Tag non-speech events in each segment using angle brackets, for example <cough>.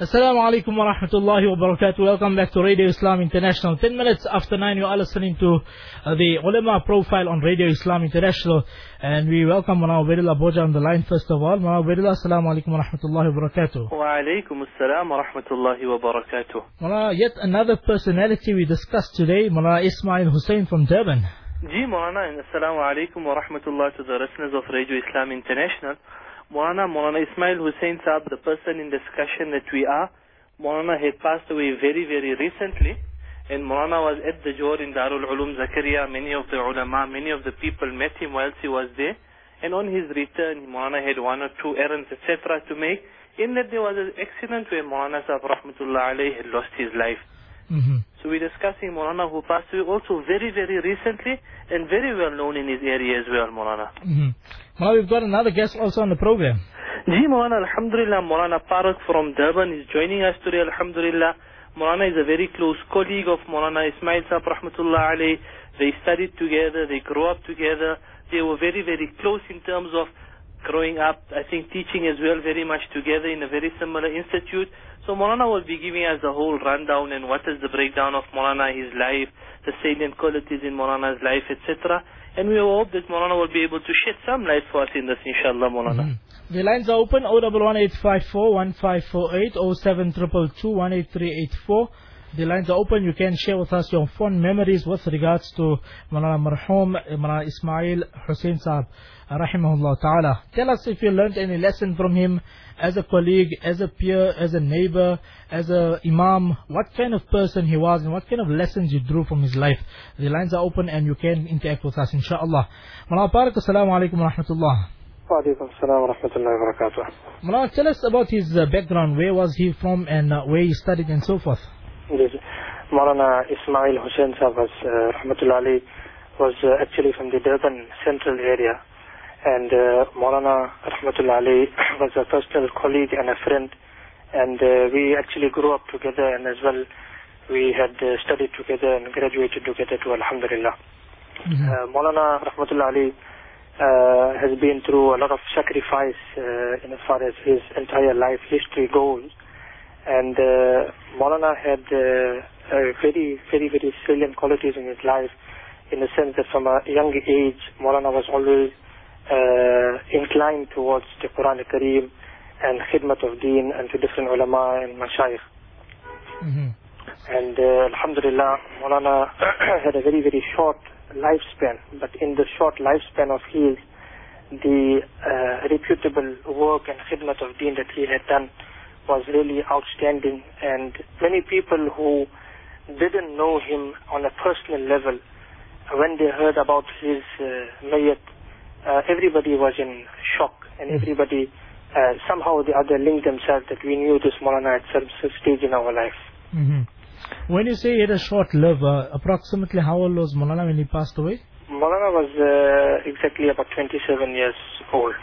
Assalamu alaikum wa rahmatullahi wa barakatuh. Welcome back to Radio Islam International. 10 minutes after 9, you are listening to uh, the ulama profile on Radio Islam International. And we welcome Mana Ubaidullah Boja on the line first of all. Mana Ubaidullah, assalamu alaikum wa rahmatullahi wa barakatuh. Wa alaikum assalam wa rahmatullahi wa barakatuh. Yet another personality we discussed today, Mana Ismail Hussein from Durban. Ji Maulana, and assalamu alaikum wa rahmatullah to the listeners of Radio Islam International. Maulana, Maulana Ismail Hussein Saab, the person in discussion that we are, Maulana had passed away very, very recently. And Maulana was at the Johor in Darul Ulum Zakaria. Many of the ulama, many of the people met him whilst he was there. And on his return, Maulana had one or two errands, etc. to make. In that there was an accident where Maulana Saab Rahmatullah alayhi had lost his life. Mm-hmm. So we're discussing Maulana who passed away also very, very recently and very well known in his area as well, Maulana. Mm-hmm. Mana, we've got another guest also on the program. Ji Maulana, Alhamdulillah, Maulana Parak from Durban is joining us today, Alhamdulillah. Maulana is a very close colleague of Maulana Ismail Saab Rahmatullah alayhi. They studied together, they grew up together. They were very, very close in terms of growing up, I think teaching as well very much together in a very similar institute. So Maulana will be giving us the whole rundown and what is the breakdown of Maulana, his life, the salient qualities in Maulana's life, etc. And we hope that Maulana will be able to shed some light for us in this, inshallah, Maulana. Mhm. The lines are open 011-854-1548, 07222-18384. The lines are open. You can share with us your fond memories with regards to Maulana Marhum, Maulana Ismail Hussein Saab, Rahimahullah Ta'ala. Tell us if you learned any lesson from him as a colleague, as a peer, as a neighbor, as a imam, what kind of person he was and what kind of lessons you drew from his life. The lines are open and you can interact with us, inshaAllah. Maulana Parak, Assalamu alaikum wa rahmatullah. Maulana, tell us about his uh, background. Where was he from and uh, where he studied and so forth? Yes. Maulana Ismail Hussein Sahab was, uh, Rahmatullah Ali, was uh, actually from the Durban central area. And uh, Maulana Rahmatullah Ali <coughs> was a personal colleague and a friend. And uh, we actually grew up together and as well we had uh, studied together and graduated together to Alhamdulillah. Mhm. Uh, Maulana Rahmatullah Ali uh, has been through a lot of sacrifice uh, in as far as his entire life history goes. And uh, Maulana had uh, uh, very, very, very salient qualities in his life in the sense that from a young age, Maulana was always uh, inclined towards the Quran Kareem and khidmat of deen and to different ulama and mashayikh. Mhm. And uh, Alhamdulillah, Maulana <clears throat> had a very, very short lifespan. But in the short lifespan of his, the uh, reputable work and khidmat of deen that he had done was really outstanding. And many people who didn't know him on a personal level, when they heard about his uh, mayyat, uh, everybody was in shock and everybody uh, somehow or the other linked themselves that we knew this Maulana at some stage in our life. Mhm. When you say he had a short life, uh, approximately how old was Molana when he passed away? Maulana was uh, exactly about 27 years old.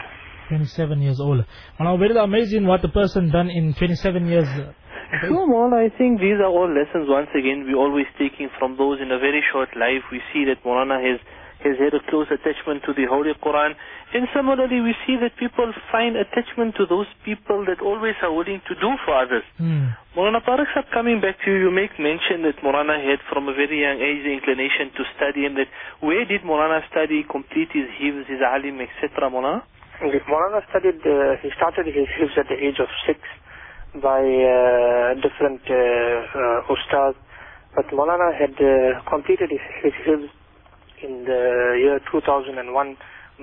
27 years old. Now, very amazing what the person done in 27 years. <laughs> Sure, Maulana, I think these are all lessons, once again, we're always taking from those in a very short life. We see that Maulana has, has had a close attachment to the Holy Quran. And similarly, we see that people find attachment to those people that always are willing to do for others. Hmm. Tariq Sahib, coming back to you, you make mention that Maulana had from a very young age the inclination to study and that where did Maulana study, complete his hifz, his alim, etc. Maulana? Maulana studied, uh, he started his hifz at the age of six by uh, different uh, uh. But Maulana had uh, completed his, his hifz in the year 2001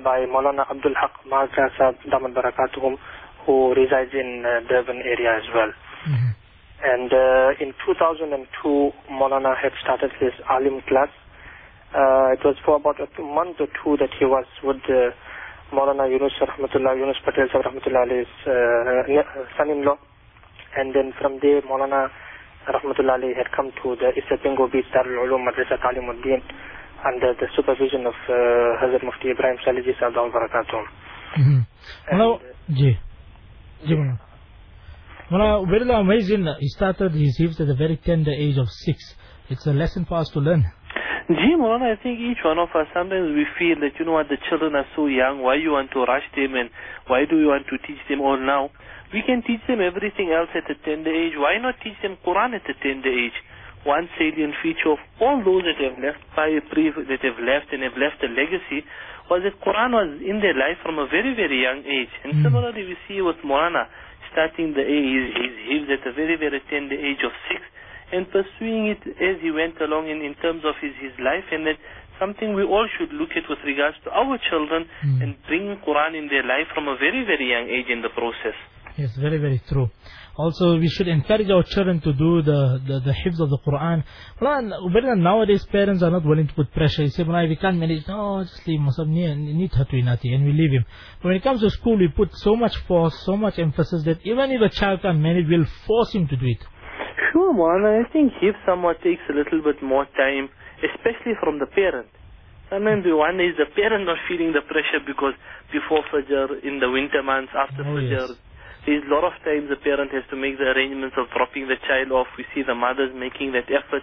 by Maulana Abdul Haq Mahaka Sahib Daman Barakatuhum, who resides in uh, Durban area as well. Mhm. And uh, in 2002, Maulana had started his alim class. Uh, it was for about a month or two that he was with uh, Maulana Yunus Rahmatullah, Yunus Patel Sahib Rahmatullah alayhi's uh, son-in-law. And then from there, Maulana Rahmatullah alayhi had come to the Isipingo Beach Darul Ulum Madrasa Talimuddin under the supervision of uh, Hazrat Mufti Ibrahim Salejee Sahib Barakatuh. Mhm. And, Now, Ji. Ji. Mulana, very amazing. He started his hifz at a very tender age of six. It's a lesson for us to learn. Gee, Maulana, I think each one of us, sometimes we feel that, you know what, the children are so young, why you want to rush them and why do you want to teach them all now? We can teach them everything else at a tender age. Why not teach them Quran at a tender age? One salient feature of all those that have left by pre that have left and have left a legacy was that Quran was in their life from a very, very young age. And Mm. similarly, we see with Maulana starting the age, his his at a very, very tender age of six and pursuing it as he went along in, in terms of his, his life and that something we all should look at with regards to our children Mm. and bring Quran in their life from a very, very young age in the process. Yes, very, very true. Also, we should encourage our children to do the, the, the hifz of the Quran. Well, but nowadays parents are not willing to put pressure. You say, well, we can't manage. No, just leave need hatui and we leave him. But when it comes to school, we put so much force, so much emphasis that even if a child can't manage, we'll force him to do it. Sure, Moana, I think if someone takes a little bit more time, especially from the parent. Sometimes we one is the parent not feeling the pressure because before Fajr, in the winter months, after Oh, Fajr, yes. there's a lot of times the parent has to make the arrangements of dropping the child off. We see the mothers making that effort.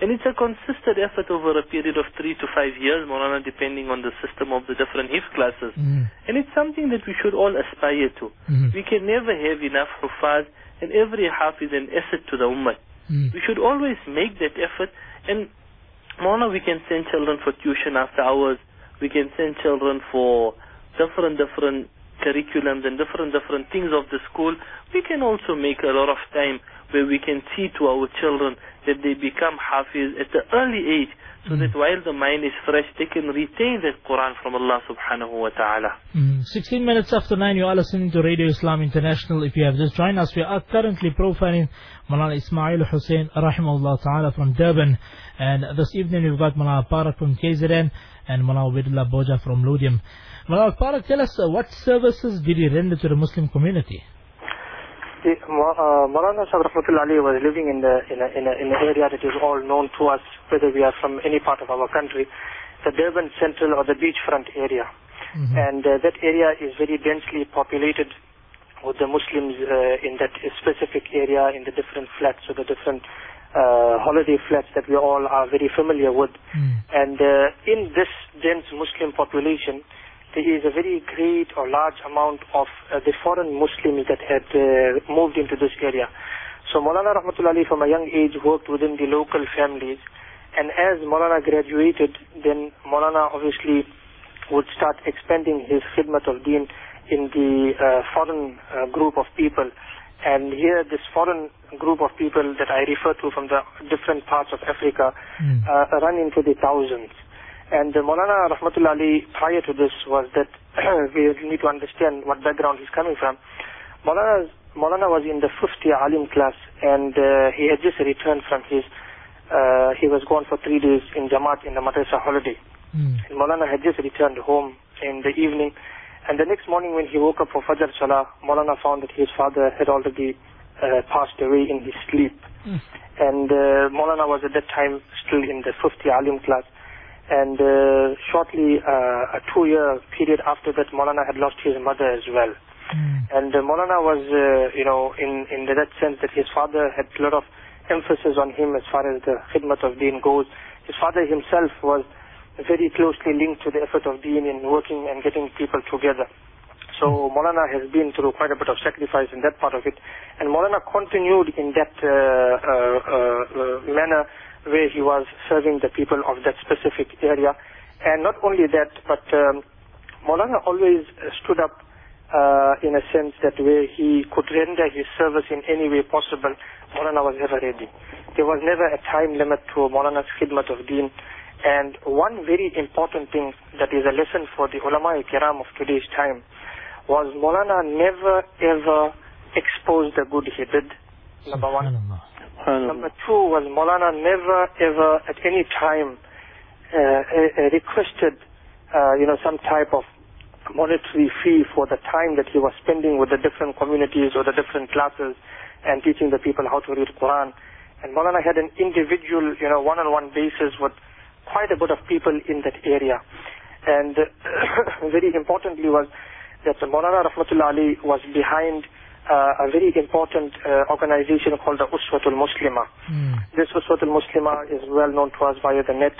And it's a consistent effort over a period of three to five years, Morana, depending on the system of the different HIF classes. Mm. And it's something that we should all aspire to. Mhm. We can never have enough hufaz, and every half is an asset to the ummah. Mm. We should always make that effort. And Mona, we can send children for tuition after hours. We can send children for different, different curriculums and different, different things of the school. We can also make a lot of time where we can see to our children that they become hafiz at the early age so Mm. that while the mind is fresh, they can retain that Quran from Allah subhanahu wa ta'ala. Mm, 16 minutes after 9, you are listening to Radio Islam International. If you have just joined us, we are currently profiling Maulana Ismail Hussein, rahimahullah ta'ala, from Durban. And this evening we've got Maulana Parak from KZN and Maulana Ubaidullah Boja from Laudium. Maulana Parak, tell us uh, what services did he render to the Muslim community? The, Ma- uh, Maulana Sahib Rahmatullah Ali was living in the in a, in a in an area that is all known to us, whether we are from any part of our country, the Durban Central or the beachfront area, Mhm. and uh, that area is very densely populated with the Muslims uh, in that specific area, in the different flats or the different uh, holiday flats that we all are very familiar with. Mm. And uh, in this dense Muslim population, there is a very great or large amount of uh, the foreign Muslims that had uh, moved into this area. So Maulana Rahmatullah Ali from a young age worked within the local families. And as Maulana graduated, then Maulana obviously would start expanding his khidmat of deen in the uh, foreign uh, group of people. And here, this foreign group of people that I refer to from the different parts of Africa Mm. uh, run into the thousands. And uh, Maulana Rahmatullah Ali, prior to this, was that <clears throat> we need to understand what background he's coming from. Maulana, Maulana was in the 50 alim class, and uh, he had just returned from his, uh, he was gone for three days in Jamaat in the madrasa holiday. Mm. And Maulana had just returned home in the evening. And the next morning when he woke up for Fajr Salah, Maulana found that his father had already uh, passed away in his sleep. Mm. And uh, Maulana was at that time still in the 50 alim class. And uh, shortly, uh, a two-year period after that, Maulana had lost his mother as well. Mm. And uh, Maulana was, uh, you know, in, in that sense that his father had a lot of emphasis on him as far as the khidmat of deen goes. His father himself was very closely linked to the effort of deen in working and getting people together. So Molana has been through quite a bit of sacrifice in that part of it. And Molana continued in that uh, uh, uh, uh, manner where he was serving the people of that specific area. And not only that, but um, Maulana always stood up uh, in a sense that where he could render his service in any way possible, Maulana was ever ready. There was never a time limit to Maulana's khidmat of deen. And one very important thing that is a lesson for the ulama kiram of today's time was Maulana never ever exposed the good he did, number one. Number two was Maulana never ever at any time uh, uh, requested, uh, you know, some type of monetary fee for the time that he was spending with the different communities or the different classes and teaching the people how to read Quran. And Maulana had an individual, you know, one-on-one basis with quite a bit of people in that area. And uh, <coughs> very importantly was that Maulana Rahmatullah Ali was behind uh, a very important uh, organization called the Uswatul Muslima. Mm. This Uswatul Muslima is well known to us via the net.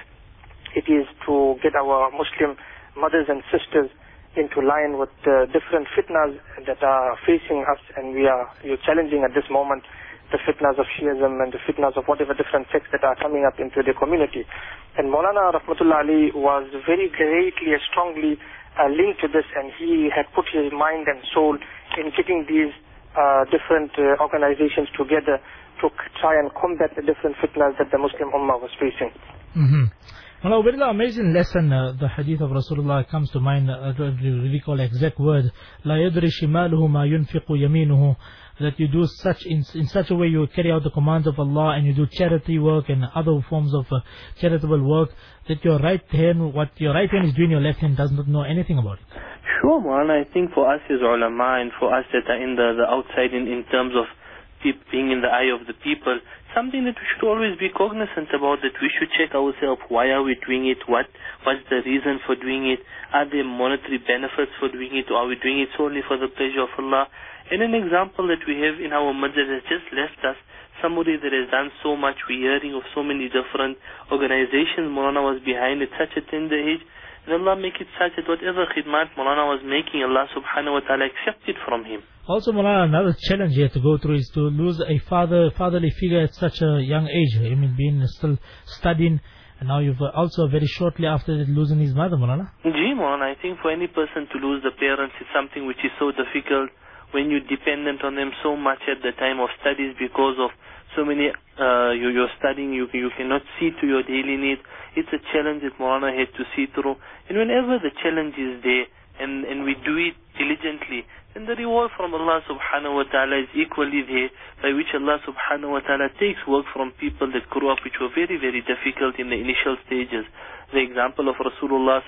it is to get our Muslim mothers and sisters into line with the different fitnas that are facing us and we are you're challenging at this moment the fitnas of Shiism and the fitnas of whatever different sects that are coming up into the community. And Maulana Rahmatullah Ali was very greatly and strongly uh, linked to this and he had put his mind and soul in getting these different uh, organizations together to try and combat the different fitnas that the Muslim Ummah was facing. Mm-hmm. Well, a very amazing lesson, uh, the hadith of Rasulullah comes to mind, uh, to recall exact word, لا يدري شماله ما ينفق يمينه, that you do such, in, in such a way you carry out the commands of Allah and you do charity work and other forms of uh, charitable work, that your right hand, what your right hand is doing, your left hand does not know anything about it. Sure, man. I think for us as ulama and for us that are in the, the outside in, in terms of being in the eye of the people, something that we should always be cognizant about, that we should check ourselves, why are we doing it, what what's the reason for doing it, are there monetary benefits for doing it, or are we doing it solely for the pleasure of Allah? And an example that we have in our masjid has just left us, somebody that has done so much, we're hearing of so many different organizations, Mulana was behind at such a tender age, Allah make it such that whatever khidmat Mulana was making, Allah subhanahu wa ta'ala accepted from him. Also, Mulana, another challenge you have to go through is to lose a father, fatherly figure at such a young age. I mean, being still studying, and now you've also very shortly after that losing his mother, Mulana. Gee, Mulana, I think for any person to lose the parents is something which is so difficult when you're dependent on them so much at the time of studies because of so many, uh, you, you're studying, you, you cannot see to your daily needs. It's a challenge that Maulana had to see through. And whenever the challenge is there, and, and we do it diligently, then the reward from Allah subhanahu wa ta'ala is equally there, by which Allah subhanahu wa ta'ala takes work from people that grew up which were very, very difficult in the initial stages. The example of Rasulullah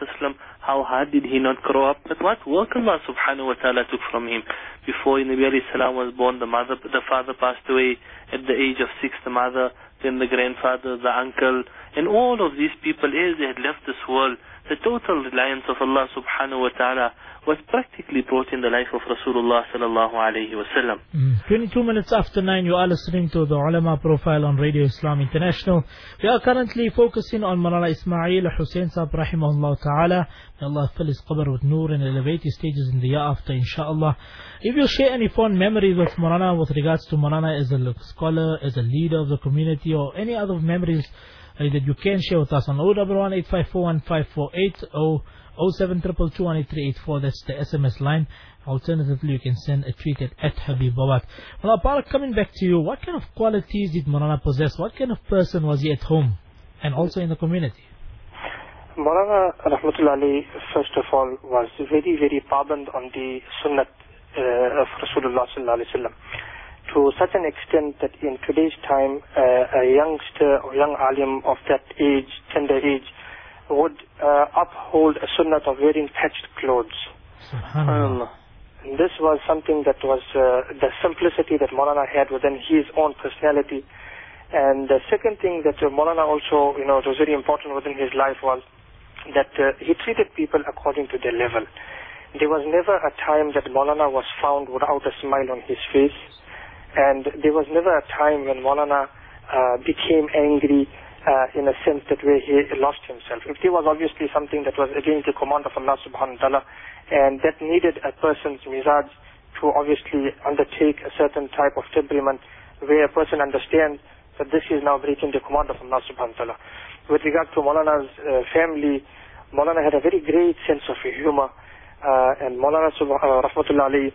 how hard did he not grow up, but what work Allah subhanahu wa ta'ala took from him. Before Nabi alayhi salam was born, the mother, the father passed away at the age of six, the mother, then the grandfather, the uncle, and all of these people as they had left this world, the total reliance of Allah subhanahu wa ta'ala was practically brought in the life of Rasulullah sallallahu alayhi wasallam. Mm. 22 minutes after 9, you are listening to the Ulama profile on Radio Islam International. We are currently focusing on Maulana Ismail Hussein Saab rahimahullah ta'ala. May Allah fill his qabr with nur and elevate his stages in the year after, inshallah. If you share any fond memories of Malana with regards to Malana as a scholar, as a leader of the community, or any other memories uh, that you can share with us on 011 or 0722 That's the SMS line. Alternatively, you can send a tweet at, at Habibawat. Well, Parak, coming back to you, what kind of qualities did Morana possess? What kind of person was he at home and also in the community? Maulana Rahmatullah first of all, was very, very paband on the sunnah uh, of Rasulullah Sallallahu Alaihi Wasallam to such an extent that in today's time, uh, a youngster or young alim of that age, tender age, would uh, uphold a sunnah of wearing patched clothes. Subhanallah. And this was something that was uh, the simplicity that Maulana had within his own personality. And the second thing that uh, Maulana also, you know, it was very important within his life was that uh, he treated people according to their level. There was never a time that Maulana was found without a smile on his face. And there was never a time when Maulana uh, became angry uh, in a sense that where he lost himself. If there was obviously something that was against the command of Allah subhanahu wa ta'ala and that needed a person's mizaj to obviously undertake a certain type of temperament where a person understands that this is now breaking the command of Allah subhanahu wa ta'ala. With regard to Maulana's uh, family, Maulana had a very great sense of humor uh, and Maulana uh, rahmatullah alayhi,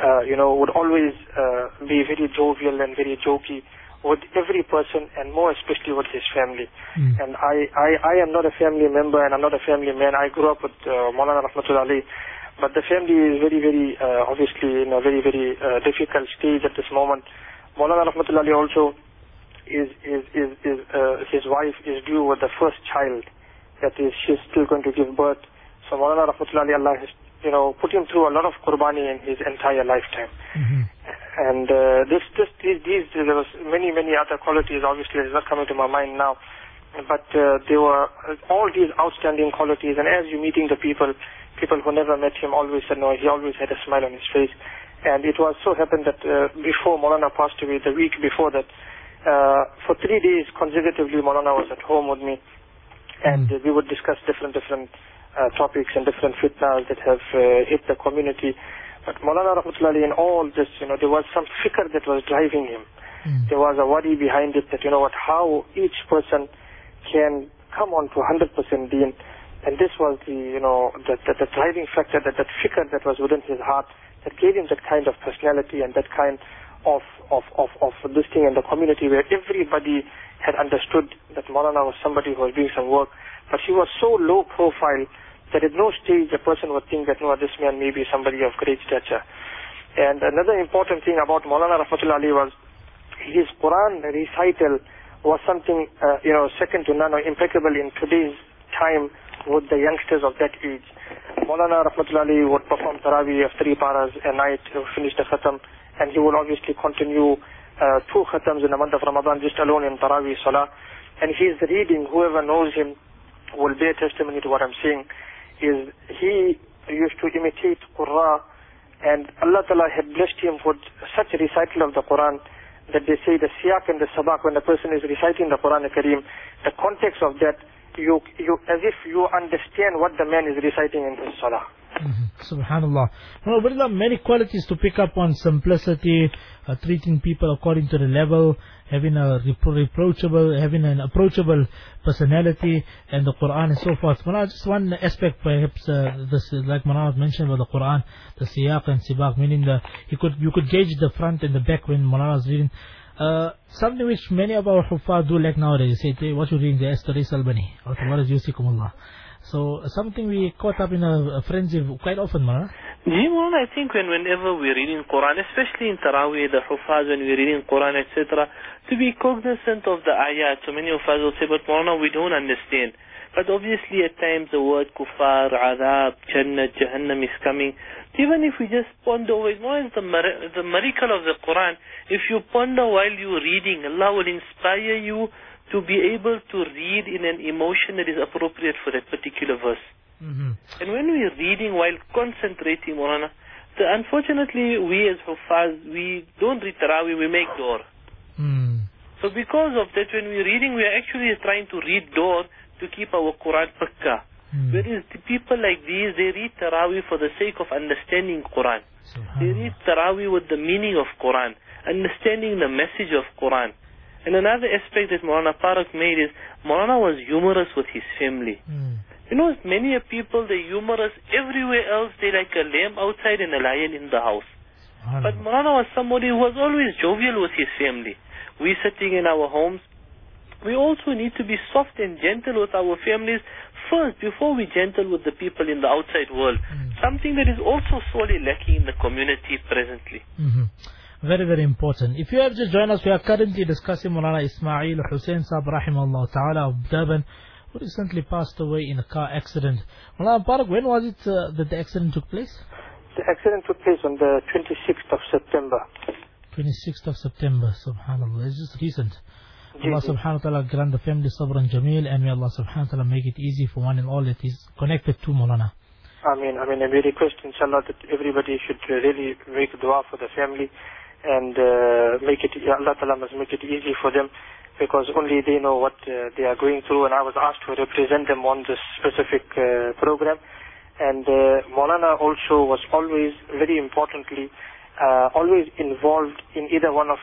uh, you know, would always uh, be very jovial and very jokey with every person and more especially with his family. Mm. And I, I, I am not a family member and I'm not a family man. I grew up with uh, Maulana Rahmatullah Ali. But the family is very, very, uh, obviously in a very, very uh, difficult stage at this moment. Maulana Rahmatullah Ali also is, is, is, is uh, his wife is due with the first child. That is, she's still going to give birth. So Maulana Rahmatullah Ali, Allah has, you know, put him through a lot of qurbani in his entire lifetime. Mm-hmm. And uh, this, this, these, these, there was many, many other qualities. Obviously, it's not coming to my mind now, but uh, there were all these outstanding qualities. And as you're meeting the people, people who never met him always said, no, he always had a smile on his face. And it was so happened that uh, before Maulana passed away, the week before that, uh, for three days consecutively, Maulana was at home with me. and we would discuss different different uh, topics and different fitnas that have uh, hit the community. But Maulana Rahmatullahi in all this, you know, there was some fikr that was driving him. Mm. There was a worry behind it that, you know what, how each person can come on to 100% deen. And this was the, you know, the, the, the driving factor, that, that fikr that was within his heart that gave him that kind of personality and that kind of, of, of, of this thing in the community where everybody had understood that Maulana was somebody who was doing some work. But he was so low profile that at no stage a person would think that, no, this man may be somebody of great stature. And another important thing about Maulana Rahmatullahi was his Quran recital was something, uh, you know, second to none or impeccable in today's time with the youngsters of that age. Maulana Rahmatullahi would perform Taraweeh of three paras a night, finish the Khatam, and he will obviously continue uh, two Khatams in the month of Ramadan just alone in Taraweeh Salah. And his reading, whoever knows him will bear testimony to what I'm saying, is he used to imitate Qur'an and Allah Ta'ala had blessed him with such a recital of the Quran that they say the siyak and the sabak when the person is reciting the Quran Kareem, the context of that, you, you, as if you understand what the man is reciting in his salah. Mhm. Subhanallah. But there are many qualities to pick up on simplicity, uh, treating people according to the level, having a repro- reproachable, having an approachable personality, and the Quran and so forth. But just one aspect, perhaps, uh, this, like Manal mentioned about the Quran, the siyaq and sibaq, meaning the you could you could gauge the front and the back when Manal was reading. Uh, something which many of our huffaz do like nowadays. Say, "Hey, what you reading? The Esther Albani. Or what is Yusikumullah. So uh, something we caught up in a, a frenzy quite often, Mara. Ji Maulana, I think when whenever we're reading Quran, especially in Taraweeh, the Hufaz, when we're reading Quran, etc., to be cognizant of the ayat. So many of us will say, but Maulana, we don't understand. But obviously at times the word kufar, adab, jannah, jahannam is coming. Even if we just ponder over it, what is the, the miracle of the Quran? If you ponder while you're reading, Allah will inspire you to be able to read in an emotion that is appropriate for that particular verse. Mm-hmm. And when we're reading while concentrating, Morana, the, unfortunately, we as Hufaz, we don't read Taraweeh, we make door. Mm. So because of that, when we're reading, we are actually trying to read door to keep our Quran pakka. Mm. Whereas the people like these, they read Taraweeh for the sake of understanding Quran. They read. Taraweeh with the meaning of Quran, understanding the message of Quran. And another aspect that Maulana Parak made is, Maulana was humorous with his family. Mm. You know, many a people, they're humorous everywhere else. They're like a lamb outside and a lion in the house. But. Maulana was somebody who was always jovial with his family. We sitting in our homes, we also need to be soft and gentle with our families first before we gentle with the people in the outside world. Mm. Something that is also sorely lacking in the community presently. Mhm. Very, very important. If you have just joined us, we are currently discussing Mulana Ismail Hussein Saab Rahimahullah Ta'ala of Durban, who recently passed away in a car accident. Mulana Parak, when was it uh, that the accident took place? The accident took place on the 26th of September. 26th of September, subhanAllah. It's just recent. Allah subhanahu wa ta'ala grant the family sabr and jameel and may Allah subhanahu wa ta'ala make it easy for one and all that is connected to Mulana. I mean, I mean, we request, inshallah, that everybody should really make dua for the family and uh, make it, Allah Ta'ala must make it easy for them because only they know what uh, they are going through and I was asked to represent them on this specific uh, program. And uh, Maulana also was always, very importantly, uh, always involved in either one of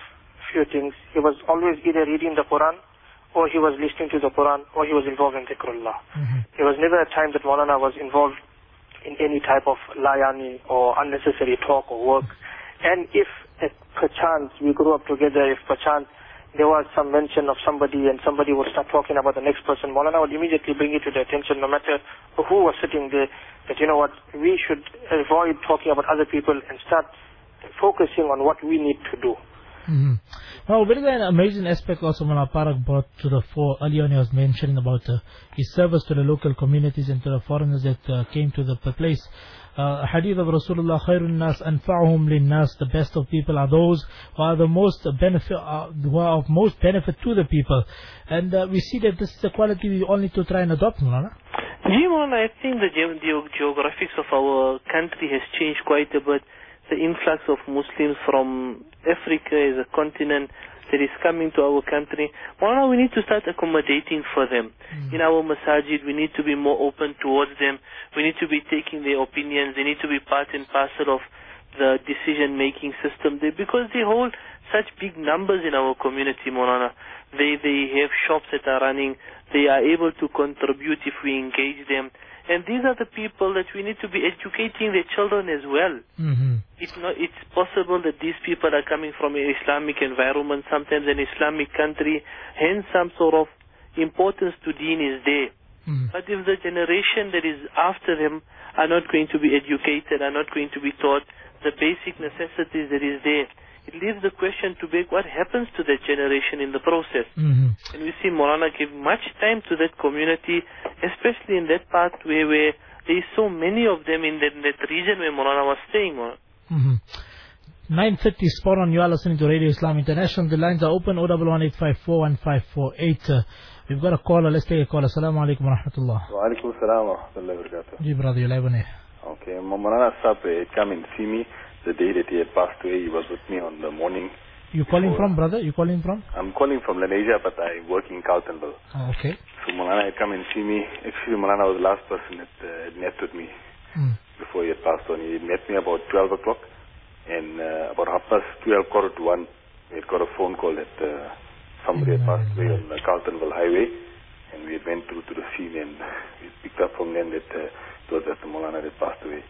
few things. He was always either reading the Quran or he was listening to the Quran or he was involved in dhikrullah. Mhm. There was never a time that Maulana was involved in any type of layani or unnecessary talk or work. And if at perchance we grew up together, if perchance there was some mention of somebody and somebody would start talking about the next person, Maulana would immediately bring it to the attention, no matter who was sitting there, that you know what, we should avoid talking about other people and start focusing on what we need to do. Mm-hmm. Now, there is an amazing aspect also when Parak brought to the fore. Earlier on, he was mentioning about uh, his service to the local communities and to the foreigners that uh, came to the place. Uh, hadith of Rasulullah, khairun nas anfa'uhum the best of people are those who are the most benefit, uh, who are of most benefit to the people. And uh, we see that this is a quality we all need to try and adopt, Mulana. I think the ge- ge- geographics of our country has changed quite a bit. The influx of Muslims from Africa as a continent that is coming to our country. Maulana, we need to start accommodating for them. Mm. In our masajid, we need to be more open towards them. We need to be taking their opinions. They need to be part and parcel of the decision-making system there because they hold such big numbers in our community, Maulana. They, they have shops that are running. They are able to contribute if we engage them. And these are the people that we need to be educating their children as well. Mhm. It's not, it's possible that these people are coming from an Islamic environment, sometimes an Islamic country, hence some sort of importance to deen is there. Mhm. But if the generation that is after them are not going to be educated, are not going to be taught the basic necessities that is there, it leaves the question to beg what happens to that generation in the process. Mhm. And we see Morana give much time to that community, especially in that part where, where there is so many of them in that, in that region where Morana was staying. Morana. Mhm. 9.30 spot on. You are listening to Radio Islam International. The lines are open. 011-854-1548. Uh, we've got a caller. Let's take a call. Assalamu alaikum wa rahmatullah. Walaikum salam wa rahmatullahi wa barakatuh. Ji brother, you're live on air. Okay, Maulana Sahib had come and see me the day that he had passed away. He was with me on the morning. You calling from, brother? You calling from? I'm calling from Lenasia, but I work in Carletonville. Oh, okay. So Maulana had come and see me. Actually, Maulana was the last person that uh, had met with me Mm. before he had passed on. He met me about 12 o'clock, and uh, about half past 12, quarter to 1, we had got a phone call that uh, somebody had passed away on the Carletonville Highway, and we went through to the scene, and we picked up from then that uh, it was that the Maulana had passed away.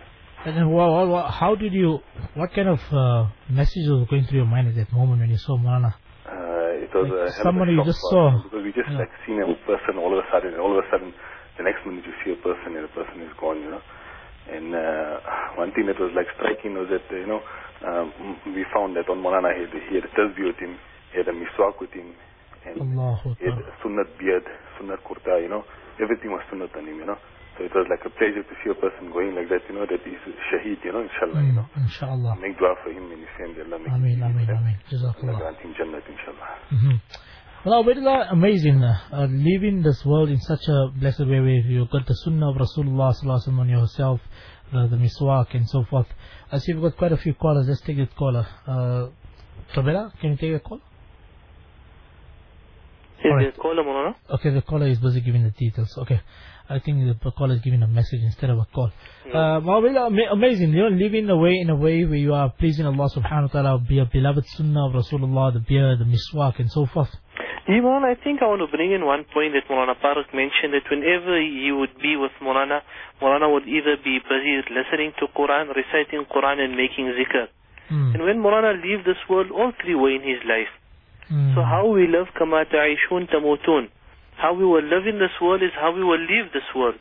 And then how did you, what kind of uh, messages was going through your mind at that moment when you saw Marana? Uh, it was Like a somebody you just saw. because we just Yeah. like seen a person all of a sudden, and all of a sudden, the next minute you see a person and the person is gone, you know. And uh, one thing that was like striking was that uh, you know um, we found that on Molana he had, he had a tasbih with him, he had a miswak with him, and Allahu he had a sunnat beard, sunnat kurta, you know. Everything was sunnat on him, you know. So it was like a pleasure to see a person going like that, you know, that he's a shaheed, you know, inshallah, you know. Mm, inshallah. Make dua for him and his family, Allah make Ameen, it easy ameen, for them. ameen. Allah Jazakallah. grant him jannat, inshallah. Mm-hmm. Well, Abdullah, amazing. Uh, leaving this world in such a blessed way where you got the sunnah of Rasulullah sallallahu alaihi wasallam on yourself, the, the miswak and so forth. I see we've got quite a few callers. Let's take this caller. Uh, Tabela, can you take a call? Is All there right. a caller, Maulana? Okay, the caller is busy giving the details. Okay. I think the caller is giving a message instead of a call. Uh, well, well, amazing. You know, living the way in a way where you are pleasing Allah subhanahu wa ta'ala, be a beloved sunnah of Rasulullah, the beard, the miswak and so forth. Yeah, Maulana, I think I want to bring in one point that Maulana Parak mentioned that whenever he would be with Maulana, Maulana would either be busy listening to Quran, reciting Quran and making zikr. Mm. And when Maulana leave this world, all three were in his life. Mm. So how we live kama ta'ishun tamutun. How we will live in this world is how we will leave this world.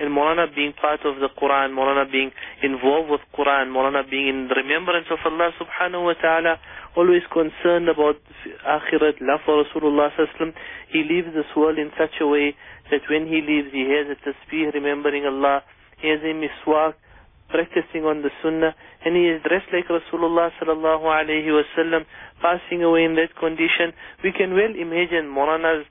And Maulana being part of the Quran, Maulana being involved with Quran, Maulana being in remembrance of Allah subhanahu wa ta'ala, always concerned about akhirat, love for Rasulullah wasallam. He leaves this world in such a way that when he leaves, he has a tasbih remembering Allah, he has a miswak, practicing on the sunnah, and he is dressed like Rasulullah sallallahu alayhi wasallam, passing away in that condition. We can well imagine Maulana's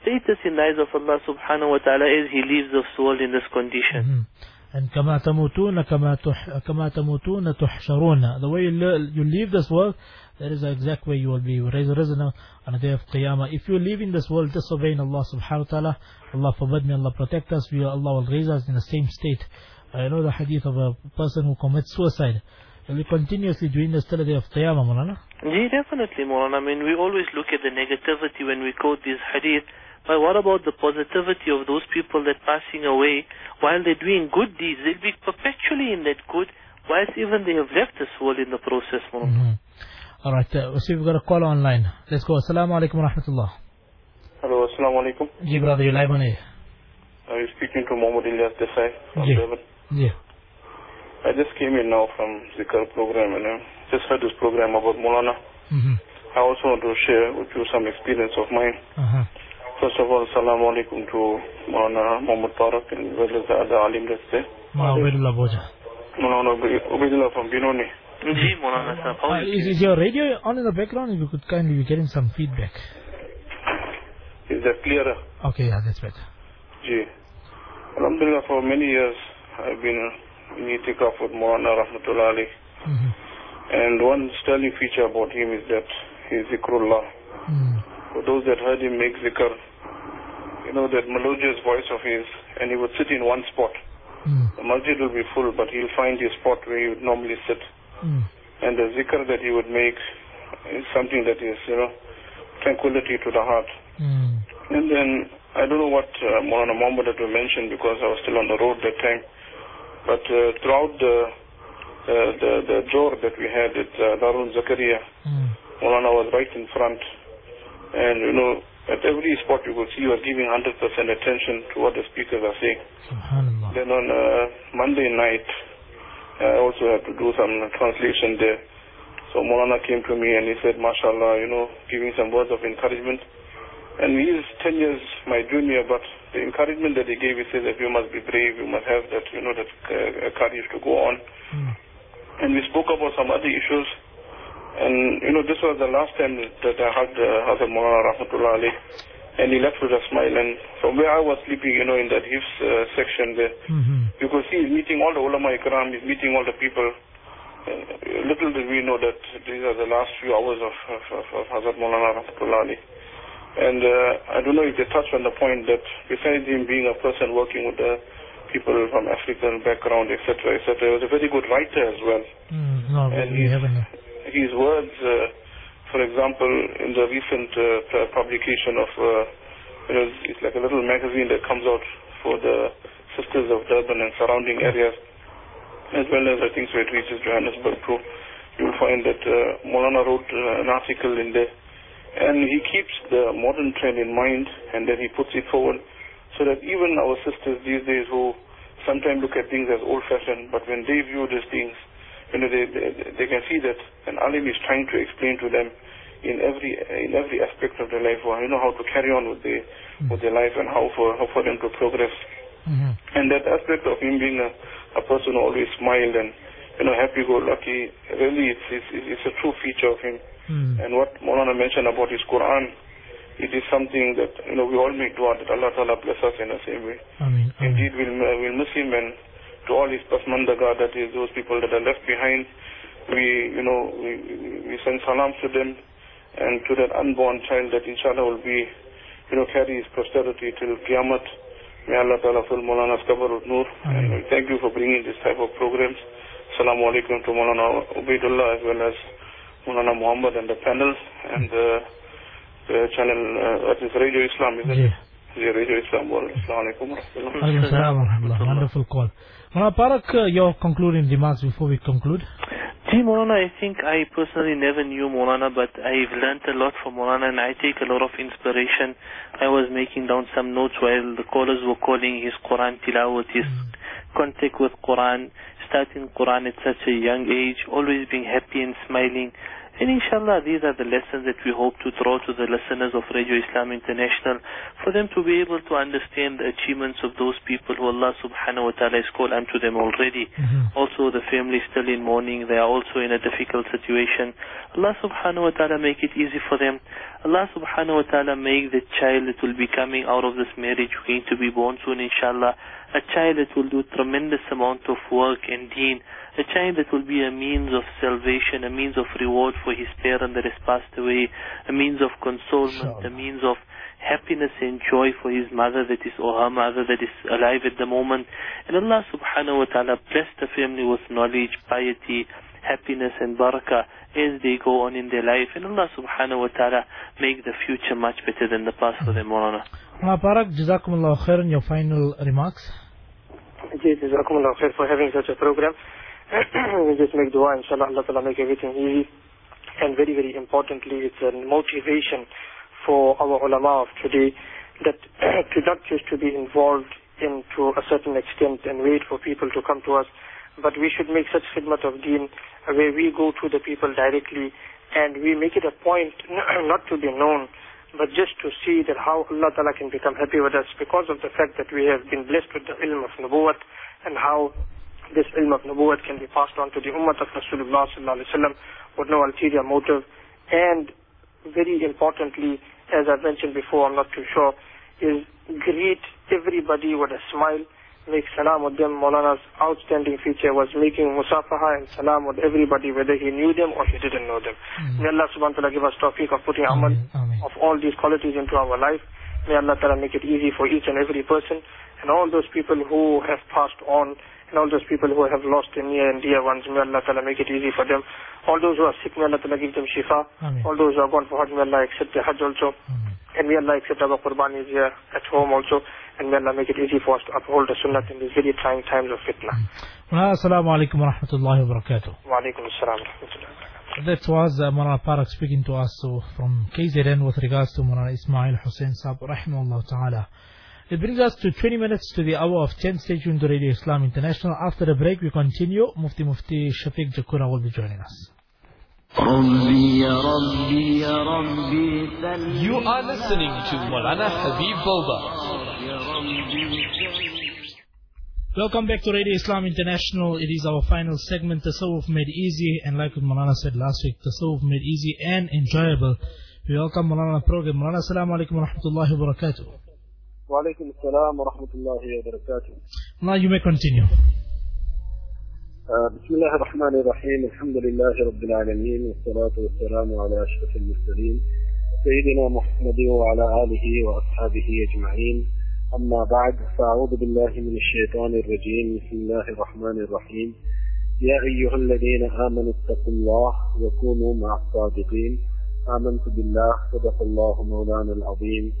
status in the eyes of Allah subhanahu wa ta'ala as he leaves this world in this condition. Mhm. And كما تموتون كما تح كما تموتون تحشرون. The way you, le- you leave this world, that is the exact way you will be raised risen on the day of Qiyamah. If you live in this world disobeying Allah subhanahu wa ta'ala, Allah forbid me, Allah protect us, we, Allah will raise us in the same state. I know the hadith of a person who commits suicide. Will be continuously doing this till the day of Qiyamah, Mulana. Yeah, definitely, Maulana. I mean, we always look at the negativity when we quote these hadith. But what about the positivity of those people that passing away while they're doing good deeds? They'll be perpetually in that good, whilst even they have left this world in the process, Mm-hmm. Alright, uh, we see we've got a call online. Let's go. Assalamu alaikum wa rahmatullah. Hello, Assalamu alaikum. Ji brother, you live on air. Are you speaking to Mohammed Ilyas Desai from Yeah. Durban? Yeah. I just came in now from the Zikr program and I just heard this program about Molana. Mm-hmm. I also want to share with you some experience of mine. Uh-huh. First of all, Assalamu alaikum to Molana Muhammad Parak and well as the other alim that's there. Ma Ubaidullah Boja. Molana Ubaidullah from Benoni. Ji, Maulana sahab. How are you? is, is your radio on in the background? If you could kindly be getting some feedback. Is that clearer? Okay, yeah, that's better. Ji. Alhamdulillah, for many years I've been in itikaf with Molana Rahmatullah Ali. Mm-hmm. And one sterling feature about him is that his zikrullah. Mm. For those that heard him make zikr, you know, that melodious voice of his, and he would sit in one spot. Mm. The masjid will be full, but he'll find his spot where he would normally sit. Mm. And the zikr that he would make is something that is, you know, tranquility to the heart. Mm. And then, I don't know what uh, Maulana Muhammad had to mention because I was still on the road that time. But uh, throughout the, uh, the the jor that we had at uh, Darul Zakaria, Mm. Was right in front. And, you know, at every spot you will see you are giving 100% attention to what the speakers are saying. Then on uh, Monday night, I also had to do some translation there. So Maulana came to me and he said, MashaAllah, you know, giving some words of encouragement. And he is 10 years my junior, but the encouragement that he gave, he said that you must be brave, you must have that, you know, that uh, courage to go on. Mm. And we spoke about some other issues. And, you know, this was the last time that I hugged uh, Hazrat Maulana Rahmatullah Ali. And he left with a smile. And from where I was sleeping, you know, in that Hifz uh, section there, Mhm. you could see he's meeting all the ulama ikram, he's meeting all the people. Uh, little did we know that these are the last few hours of, of, of, of Hazrat Maulana Rahmatullah Ali. And uh, I don't know if they touched on the point that besides him being a person working with the people from African background, etc., etc., he was a very good writer as well. Mm. No, And we haven't. His words, uh, for example, in the recent uh, publication of, uh, you know, it's like a little magazine that comes out for the sisters of Durban and surrounding areas, as well as I think so it reaches Johannesburg too. You'll find that uh, Molana wrote uh, an article in there, and he keeps the modern trend in mind, and then he puts it forward, so that even our sisters these days who sometimes look at things as old-fashioned, but when they view these things, they, they, they can see that alim is trying to explain to them in every in every aspect of their life, or you know how to carry on with their with their life and how for how for them to progress. Mhm. And that aspect of him being a, a person who always smiled and you know happy-go-lucky, really it's, it's it's a true feature of him. Mm. And what Maulana mentioned about his Quran, it is something that you know we all make dua that Allah Taala bless us in the same way. Ameen. Indeed, we'll, we'll miss him and to all his pasmandaga, that is those people that are left behind, we, you know, we, we- send salams to them and to that unborn child that inshallah will be, you know, carry his posterity till Qiyamah. May Allah Ta'ala fill Maulana's cover with nur. And we thank you for bringing this type of programs. Assalamu alaikum to Maulana Ubaidullah as well as Maulana Muhammad and the panel and uh, the channel, uh, that is Radio Islam, isn't Yeah. it? Yeah, Radio Islam World. Assalamu alaikum. Wa rahmatullah. Wonderful call. Mullah Parak, your concluding remarks before we conclude. Gee, Molana, I think I personally never knew Molana, but I've learnt a lot from Molana and I take a lot of inspiration. I was making down some notes while the callers were calling his Quran tilawat, his hmm. contact with Quran, starting Quran at such a young age, always being happy and smiling. And inshallah, these are the lessons that we hope to throw to the listeners of Radio Islam International for them to be able to understand the achievements of those people who Allah subhanahu wa ta'ala has called unto them already. Mhm. Also, the family still in mourning. They are also in a difficult situation. Allah subhanahu wa ta'ala make it easy for them. Allah subhanahu wa ta'ala make the child that will be coming out of this marriage going to be born soon, inshallah. A child that will do tremendous amount of work and deen. A child that will be a means of salvation, a means of reward for his parent that has passed away, a means of consolement, a means of happiness and joy for his mother that is or her mother that is alive at the moment. And Allah subhanahu wa ta'ala bless the family with knowledge, piety, happiness and barakah as they go on in their life. And Allah subhanahu wa ta'ala make the future much better than the past for them, Maulana. Mullah Parak, Jazakumullah khairan, your final remarks. Ji, Jazakumullah khair for having such a program. <clears throat> we just make dua, inshallah, Allah Ta'ala make everything easy. And very, very importantly, it's a motivation for our ulama of today that <clears throat> to not just to be involved into a certain extent and wait for people to come to us, but we should make such khidmat of deen where we go to the people directly and we make it a point <clears throat> not to be known, but just to see that how Allah Ta'ala can become happy with us because of the fact that we have been blessed with the ilm of nubuwwat and how this ilm of nubuwwat can be passed on to the ummah of Rasulullah sallallahu alaihi wasallam with no ulterior motive. And very importantly, as I mentioned before, I'm not too sure, is greet everybody with a smile make salam with them. Maulana's outstanding feature was making musafaha and salam with everybody, whether he knew them or he didn't know them. Hmm. May Allah subhanahu wa ta'ala give us tawfiq of putting amal of all these qualities into our life. May Allah ta'ala make it easy for each and every person and all those people who have passed on and all those people who have lost their near and dear ones. May Allah ta'ala make it easy for them. All those who are sick, may Allah ta'ala give them shifa. Ameen. All those who are gone for Hajj, may Allah accept their Hajj also. Ameen. And may Allah accept our qurbanis here at home also. And may Allah make it easy for us to uphold the sunnah in these very trying times of fitna. Well, Assalamu alaikum wa rahmatullahi wa barakatuh. Wa alaikum assalam wa rahmatullahi wa barakatuh. That was uh, Marana Parak speaking to us so from KZN with regards to Marana Ismail Hussein Saab, rahimahullah ta'ala. It brings us to 20 minutes to the hour of 10. Stay tuned to Radio Islam International. After the break, we continue. Mufti Mufti Shafiq Jakhura will be joining us. You are listening to Maulana Habib Balba. Welcome back to Radio Islam International. It is our final segment, Tasawwuf Made Easy. And like Maulana said last week, Tasawwuf Made Easy and Enjoyable. We welcome Maulana program. Maulana, Assalamu alaikum wa rahmatullahi wa barakatuh. وعليكم السلام ورحمة الله وبركاته. Now you may continue. آه، بسم الله الرحمن الرحيم. الحمد لله رب العالمين والصلاة والسلام على أشرف المرسلين سيدنا محمد وعلى آله وأصحابه أجمعين. أما بعد فأعوذ بالله من الشيطان الرجيم. بسم الله الرحمن الرحيم. يا أيها الذين آمنوا اتقوا الله وكونوا مع الصادقين. آمنت بالله صدق الله مولانا العظيم.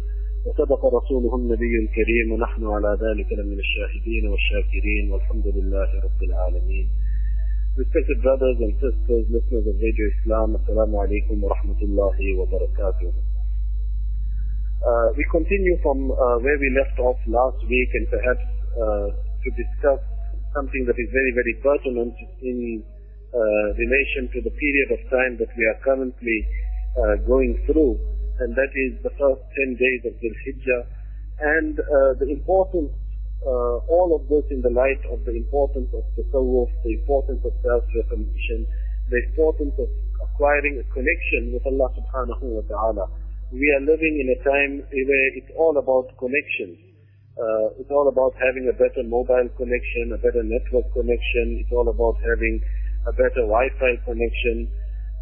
وصدق رسوله النبي الكريم ونحن على ذلك لمن الشاهدين والشاكرين والحمد لله رب العالمين Respected brothers and sisters, listeners of Radio Islam, Assalamu alaikum wa rahmatullahi wa barakatuh. Uh, we continue from uh, where we left off last week and perhaps uh, to discuss something that is very, very pertinent in uh, relation to the period of time that we are currently uh, going through, and that is the first 10 days of Dhul Hijjah, and uh, the importance, uh, all of this in the light of the importance of the tasawwuf, the importance of self-reformation, the importance of acquiring a connection with Allah subhanahu wa ta'ala. We are living in a time where it's all about connections. Uh, it's all about having a better mobile connection, a better network connection. It's all about having a better Wi-Fi connection.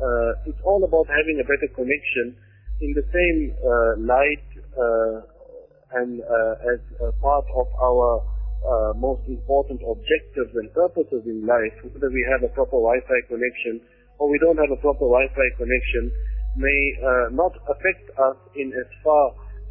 Uh, it's all about having a better connection in the same uh, light uh, and uh, as a part of our most important objectives and purposes in life, whether we have a proper Wi-Fi connection or we don't have a proper Wi-Fi connection, may not affect us in as far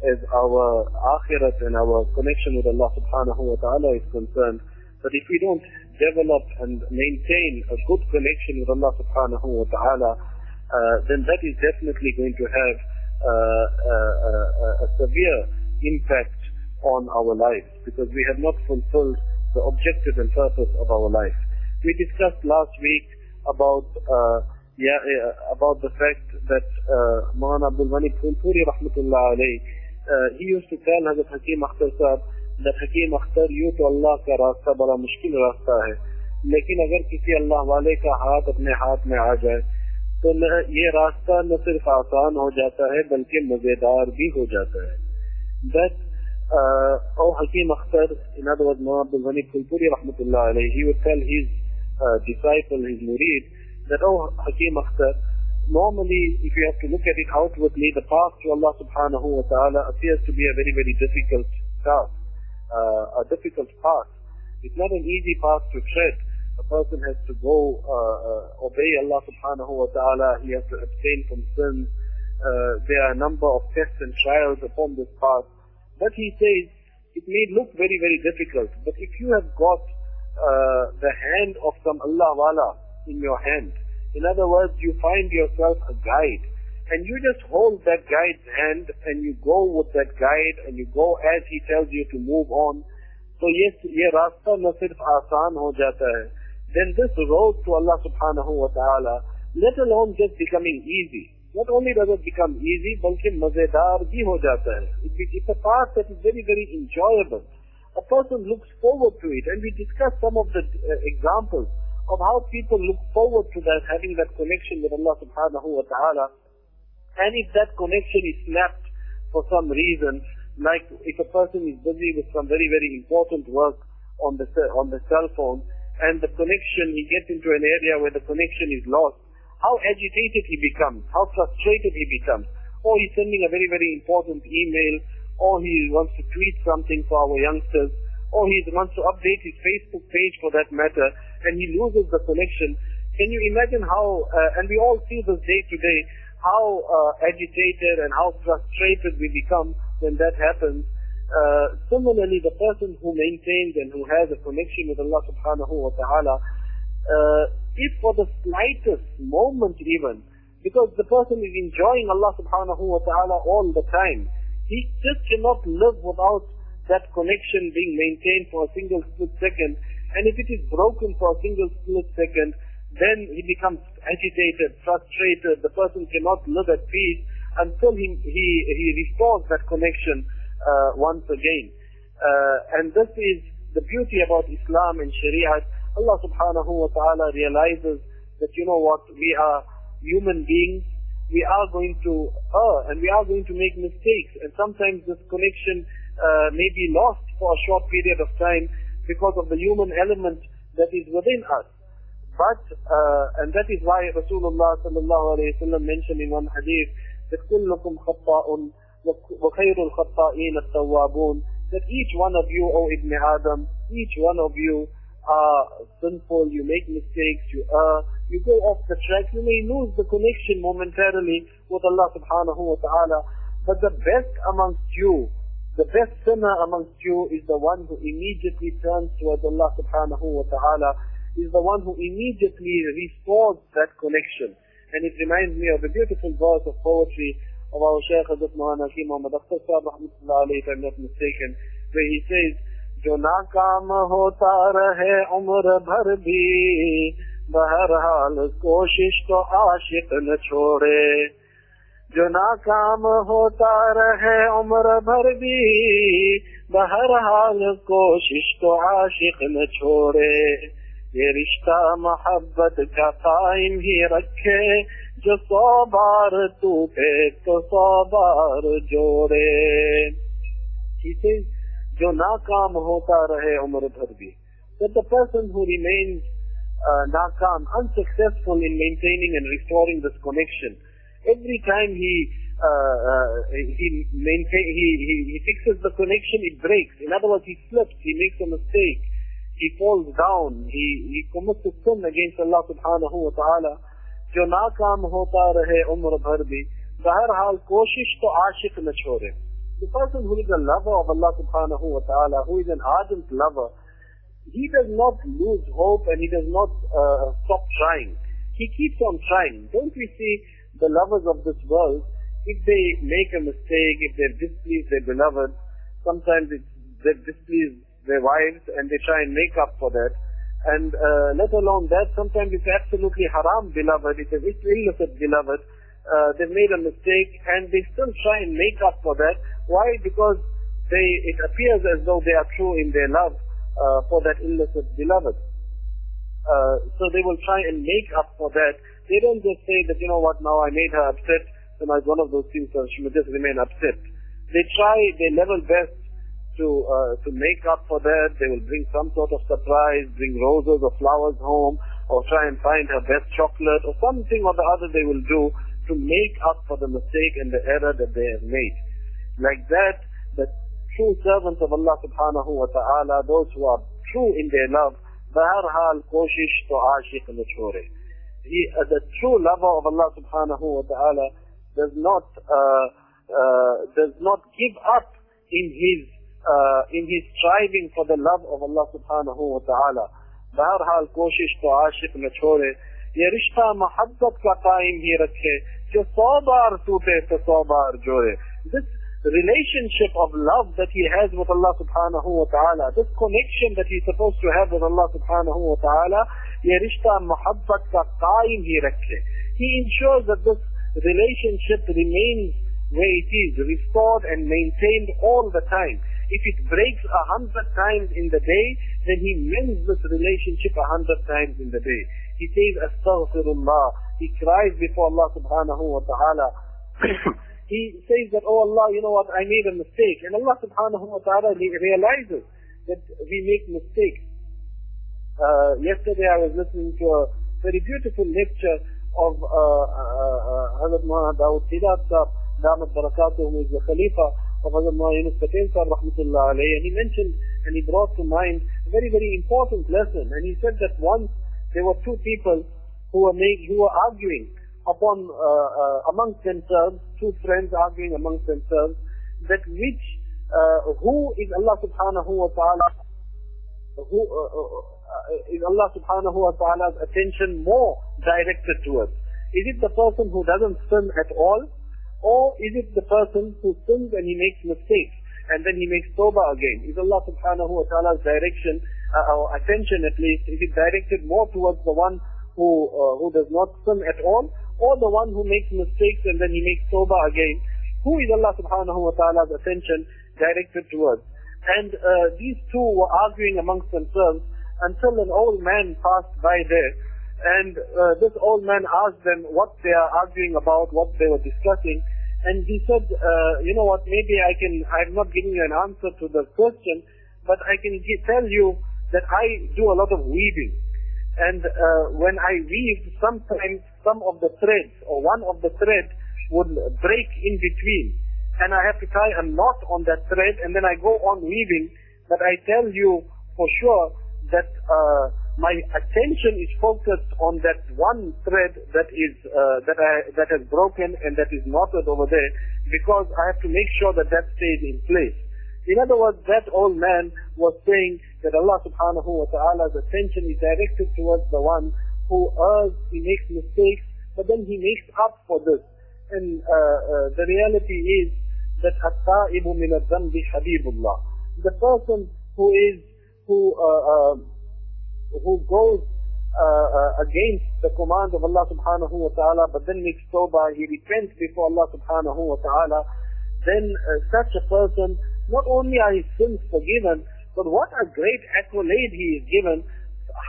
as our akhirat and our connection with Allah subhanahu wa ta'ala is concerned. But if we don't develop and maintain a good connection with Allah subhanahu wa ta'ala, uh, then that is definitely going to have Mohan عبد الحمۃ اللہ حکیم اختر صاحب دا حکیم Akhtar you تو اللہ کا راستہ بڑا مشکل راستہ ہے لیکن اگر کسی اللہ علیہ کا ہاتھ اپنے ہاتھ میں آ جائے تو یہ راستہ نہ صرف آسان ہو جاتا ہے بلکہ مزیدار بھی ہو جاتا ہے بس او حکیم اختر انعد و عبد الغنی کلپوری رحمۃ اللہ علیہ we call his disciple his مرید that O Hakim Akhtar normally if you have to look at it outwardly the path to Allah subhanahu wa ta'ala appears to be a very very difficult task uh, a difficult path it's not an easy path to tread A person has to go uh, uh, obey Allah subhanahu wa ta'ala, he has to abstain from sins, uh, there are a number of tests and trials upon this path. But he says, it may look very, very difficult, but if you have got uh, the hand of some Allah Wala in your hand, in other words, you find yourself a guide, and you just hold that guide's hand and you go with that guide and you go as he tells you to move on. So yes, ये रास्ता न सिर्फ आसान हो जाता है. then this road to Allah subhanahu wa ta'ala, let alone just becoming easy. Not only does it become easy, بلکہ مزیدار بھی ہو جاتا ہے. It's a path that is very, very enjoyable. A person looks forward to it and we discussed some of the uh, examples of how people look forward to that, having that connection with Allah subhanahu wa ta'ala. And if that connection is snapped for some reason, like if a person is busy with some very, very important work on the, on the cell phone, and the connection he gets into an area where the connection is lost, how agitated he becomes, how frustrated he becomes. Or he's sending a very very important email, or he wants to tweet something for our youngsters, or he wants to update his Facebook page for that matter, and he loses the connection. Can you imagine how, uh, and we all see this day to day, how uh, agitated and how frustrated we become when that happens. Uh, similarly, the person who maintains and who has a connection with Allah subhanahu wa ta'ala, uh, if for the slightest moment even, because the person is enjoying Allah subhanahu wa ta'ala all the time, he just cannot live without that connection being maintained for a single split second. And if it is broken for a single split second, then he becomes agitated, frustrated. The person cannot live at peace until he, he, he restores that connection uh, once again. Uh, and this is the beauty about Islam and Sharia. Allah subhanahu wa ta'ala realizes that, you know what, we are human beings. We are going to err and we are going to make mistakes. And sometimes this connection uh, may be lost for a short period of time because of the human element that is within us. But, uh, and that is why Rasulullah sallallahu alayhi wa sallam mentioned in one hadith that كلكم خطاء وخير الخطائين التوابون that each one of you, O Ibn Adam, each one of you are sinful, you make mistakes, you err, you go off the track, you may lose the connection momentarily with Allah subhanahu wa ta'ala, but the best amongst you, the best sinner amongst you is the one who immediately turns towards Allah subhanahu wa ta'ala, is the one who immediately restores that connection. And it reminds me of a beautiful verse of poetry about Shaykh Hazrat Mohan Hakim Muhammad Akhtar Sahib Rahmatullah alayhi, if I'm not mistaken, where he says, جو ناکام ہوتا رہے عمر بھر بھی بہرحال کوشش تو عاشق نہ چھوڑے. جو ناکام ہوتا رہے عمر بھر بھی بہرحال کوشش تو عاشق نہ چھوڑے۔ ये रिश्ता मोहब्बत का कायम ही रखे जो सौ बार टूटे तो सौ बार जोड़े He says, जो नाकाम होता रहे उम्र भर भी that the person who remains uh, nakam, unsuccessful in maintaining and restoring this connection, every time he uh, uh, he, maintain, he, he he fixes the connection, it breaks. In other words, he slips, he makes a mistake, he falls down, he he commits a sin against Allah subhanahu wa taala. जो नाकाम होता रहे उम्र भर भी बहरहाल कोशिश तो आशिक न छोड़े the person who is a lover of Allah subhanahu wa ta'ala, who is an ardent lover, he does not lose hope and he does not uh, stop trying. He keeps on trying. Don't we see the lovers of this world, if they make a mistake, if they've displeased their beloved, sometimes it's, they've displeased their wives and they try and make up for that. And uh, let alone that, sometimes it's absolutely haram beloved, it's an illicit beloved, uh, they've made a mistake and they still try and make up for that. Why? Because they, it appears as though they are true in their love uh, for that illicit beloved. Uh, so they will try and make up for that. They don't just say that, you know what, now I made her upset, now it's one of those things, so she will just remain upset. They try their level best to uh, to make up for that. They will bring some sort of surprise, bring roses or flowers home, or try and find her best chocolate or something or the other they will do to make up for the mistake and the error that they have made. Like that, the true servants of Allah subhanahu wa ta'ala, those who are true in their love, بہرحال koshish to ashiq نہ He, uh, the true lover of Allah subhanahu wa ta'ala does not, uh, uh, does not give up in his uh, in his striving for the love of Allah subhanahu wa ta'ala. बहरहाल कोशिश तो आशिक न छोड़े ये रिश्ता मोहब्बत का कायम ही रखे जो सौ बार टूटे तो सौ बार जोड़े this relationship of love that he has with Allah subhanahu wa ta'ala, this connection that he's supposed to have with Allah subhanahu wa ta'ala, ye rishta muhabbat ka qaim hi rakhe. He ensures that this relationship remains where it is, restored and maintained all the time. If it breaks a hundred times in the day, then he mends this relationship a hundred times in the day. He says, Astaghfirullah. He cries before Allah subhanahu wa ta'ala. <coughs> he says that, oh Allah, you know what, I made a mistake. And Allah subhanahu wa ta'ala realizes that we make mistakes. Uh, yesterday I was listening to a very beautiful lecture of uh, uh, uh, Hazrat Muhammad Dawood Seedat Damat who is the Khalifa And he mentioned and he brought to mind a very, very important lesson. And he said that once there were two people who were, make, who were arguing upon uh, uh, amongst themselves, two friends arguing amongst themselves, that which uh, who is Allah subhanahu wa ta'ala who uh, uh, is Allah subhanahu wa ta'ala's attention more directed towards? Is it the person who doesn't sin at all? Or is it the person who sins and he makes mistakes and then he makes tawbah again? Is Allah subhanahu wa ta'ala's direction, uh, or attention at least, is it directed more towards the one who, uh, who does not sin at all? Or the one who makes mistakes and then he makes tawbah again? Who is Allah subhanahu wa ta'ala's attention directed towards? And uh, these two were arguing amongst themselves until an old man passed by there. And uh, this old man asked them what they are arguing about, what they were discussing. And he said, uh, you know what, maybe I can, I'm not giving you an answer to the question, but I can g- tell you that I do a lot of weaving. And uh, when I weave, sometimes some of the threads or one of the threads would break in between and I have to tie a knot on that thread and then I go on weaving. But I tell you for sure that uh, my attention is focused on that one thread that is uh, that I that has broken and that is knotted over there because I have to make sure that that stays in place. In other words, that old man was saying that Allah subhanahu wa ta'ala's attention is directed towards the one who errs, he makes mistakes, but then he makes up for this. And uh, uh, the reality is that at-ta'ibu min al-dhanbi habibullah. The person who is, who, uh, uh, who goes uh, uh, against the command of Allah subhanahu wa ta'ala, but then makes tawbah, he repents before Allah subhanahu wa ta'ala, then uh, such a person, not only are his sins forgiven, but what a great accolade he is given.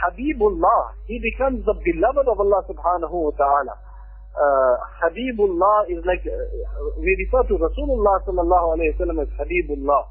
Habibullah, he becomes the beloved of Allah subhanahu wa ta'ala. Uh, Habibullah is like, uh, we refer to Rasulullah sallallahu alayhi wa sallam as Habibullah,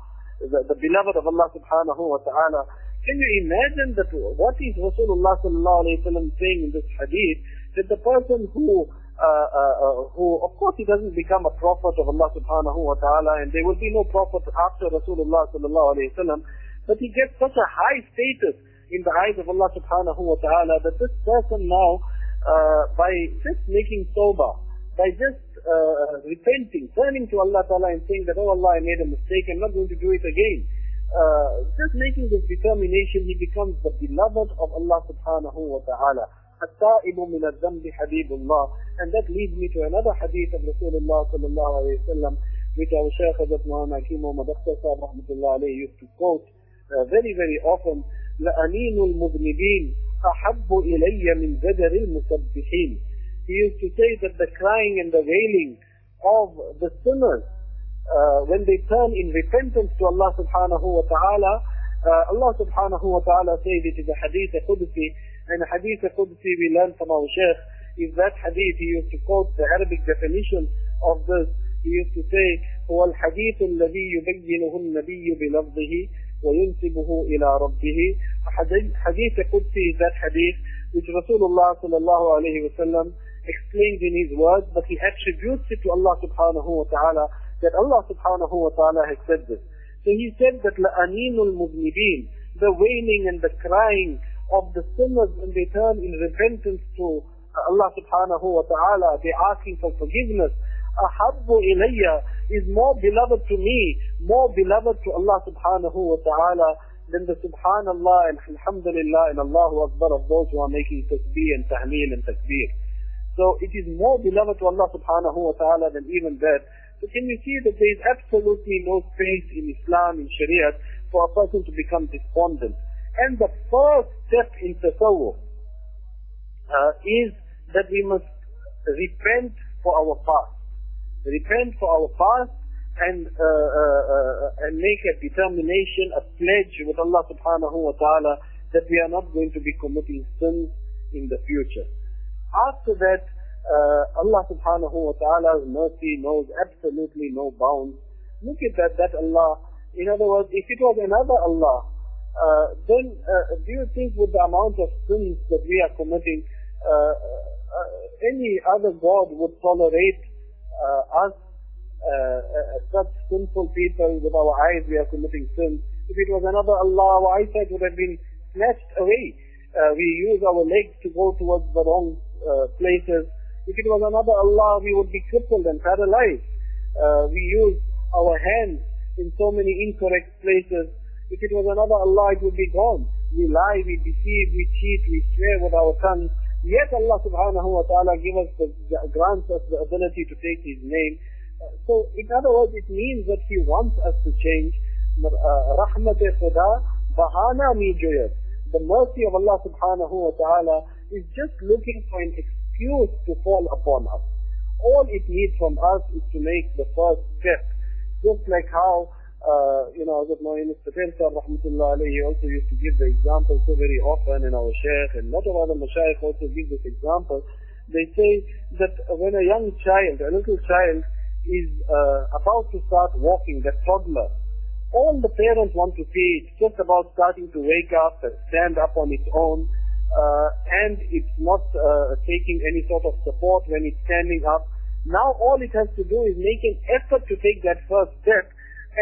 the, the beloved of Allah subhanahu wa ta'ala. Can you imagine that what is Rasulullah saying in this hadith? That the person who, uh, uh, who, of course he doesn't become a prophet of Allah subhanahu wa ta'ala and there will be no prophet after Rasulullah sallallahu alayhi wa sallam, but he gets such a high status in the eyes of Allah subhanahu wa ta'ala that this person now, uh, by just making tawbah, by just uh, repenting, turning to Allah Ta'ala and saying that, oh Allah, I made a mistake, I'm not going to do it again Uh, just making this determination, he becomes the beloved of Allah Subhanahu wa Ta'ala. التائب من الذنب حبيب الله and that leads me to another hadith of Rasulullah sallallahu alayhi wa sallam which our Shaykh Hazrat Muhammad Hakim Muhammad Akhtar Sahib rahmatullah alayhi used to quote uh, very very often لأنين المذنبين أحب إلي من زجر المسبحين He used to say that the crying and the wailing of the sinners uh, when they turn in repentance to Allah subhanahu wa ta'ala uh, Allah subhanahu wa ta'ala says it is a hadith a Qudsi and a hadith a Qudsi we learn from our Shaykh is that hadith he used to quote the Arabic definition of this he used to say هو الحديث الذي يبينه النبي بلفظه وينسبه إلى ربه حديث قدسي is that hadith which Rasulullah sallallahu alayhi wa sallam explained in his words but he attributes it to Allah subhanahu wa ta'ala that Allah subhanahu wa ta'ala has said this. So he said that la'aninul mugnibin, the wailing and the crying of the sinners when they turn in repentance to Allah subhanahu wa ta'ala, they're asking for forgiveness. Ahabbu ilayya is more beloved to me, more beloved to Allah subhanahu wa ta'ala than the subhanallah and alhamdulillah and Allahu Akbar of those who are making tasbih and tahmeel and takbir. So it is more beloved to Allah subhanahu wa ta'ala than even that. So can you see that there is absolutely no space in Islam, in Sharia, for a person to become despondent. And the first step in tasawwuf uh, is that we must repent for our past repent for our past and uh, uh, and make a determination, a pledge with Allah subhanahu wa ta'ala that we are not going to be committing sins in the future. After that, Allah subhanahu wa ta'ala's mercy knows absolutely no bounds. Look at that, that Allah. In other words, if it was another Allah, uh, then uh, do you think with the amount of sins that we are committing, uh, uh, any other God would tolerate uh, us, uh, uh, such sinful people with our eyes we are committing sins? If it was another Allah, our eyesight would have been snatched away. Uh, we use our legs to go towards the wrong uh, places. If it was another Allah, we would be crippled and paralyzed. Uh, we use our hands in so many incorrect places. If it was another Allah, it would be gone. We lie, we deceive, we cheat, we swear with our tongues. Yet Allah subhanahu wa ta'ala give us the, grants us the ability to take His name. Uh, so in other words, it means that He wants us to change. Rahmat khuda bahana mi The mercy of Allah subhanahu wa ta'ala is just looking for an excuse to fall upon us. All it needs from us is to make the first step. Just like how, uh, you know, Hazrat Moin Patel rahmatullah alayhi also used to give the example so very often in our Shaykh and a lot of other Mashaykh also give this example. They say that when a young child, a little child is uh, about to start walking, that toddler, all the parents want to see it's just about starting to wake up and stand up on its own, and it's not uh, taking any sort of support when it's standing up. Now all it has to do is make an effort to take that first step,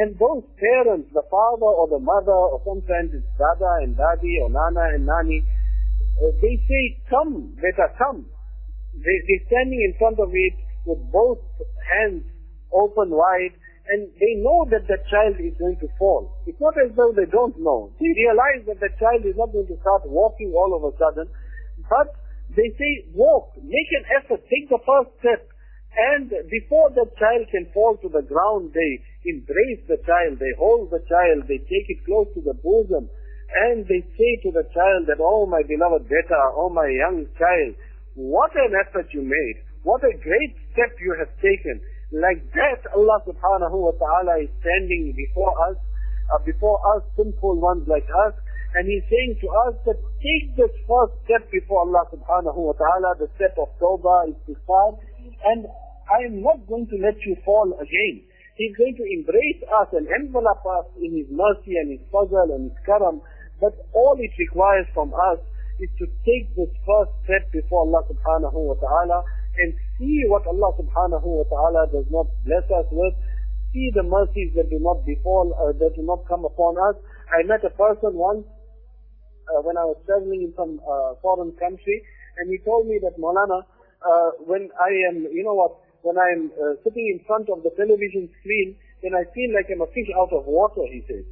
and those parents, the father or the mother, or sometimes it's dada and dadi or nana and nani, uh, they say, come, better come. They, they're standing in front of it with both hands open wide, and they know that the child is going to fall. It's not as though they don't know. They realize that the child is not going to start walking all of a sudden, but they say, walk, make an effort, take the first step. And before the child can fall to the ground, they embrace the child, they hold the child, they take it close to the bosom, and they say to the child that, oh my beloved beta, oh my young child, what an effort you made, what a great step you have taken. Like that, Allah subhanahu wa ta'ala is standing before us, uh, before us sinful ones like us, and He's saying to us that take this first step before Allah subhanahu wa ta'ala, the step of tawbah, istighfar, and I am not going to let you fall again. He's going to embrace us and envelop us in His mercy and His fazl and His karam, but all it requires from us is to take this first step before Allah subhanahu wa ta'ala and see what Allah subhanahu wa ta'ala does not bless us with, see the mercies that do not befall, uh, that do not come upon us. I met a person once uh, when I was traveling in some uh, foreign country, and he told me that Maulana, uh, when I am, you know what, when I am uh, sitting in front of the television screen, then I feel like I'm a fish out of water, he says.